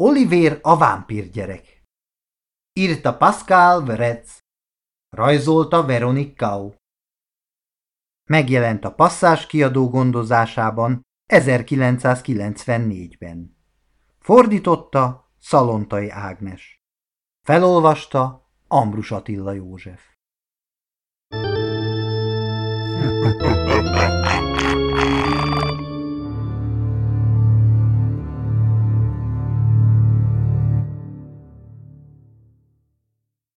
Oliver a vámpírgyerek. Írta Pascal Verez. Rajzolta Veronique Kau. Megjelent a passzás kiadó gondozásában 1994-ben. Fordította Szalontai Ágnes. Felolvasta Ambrus Attila József.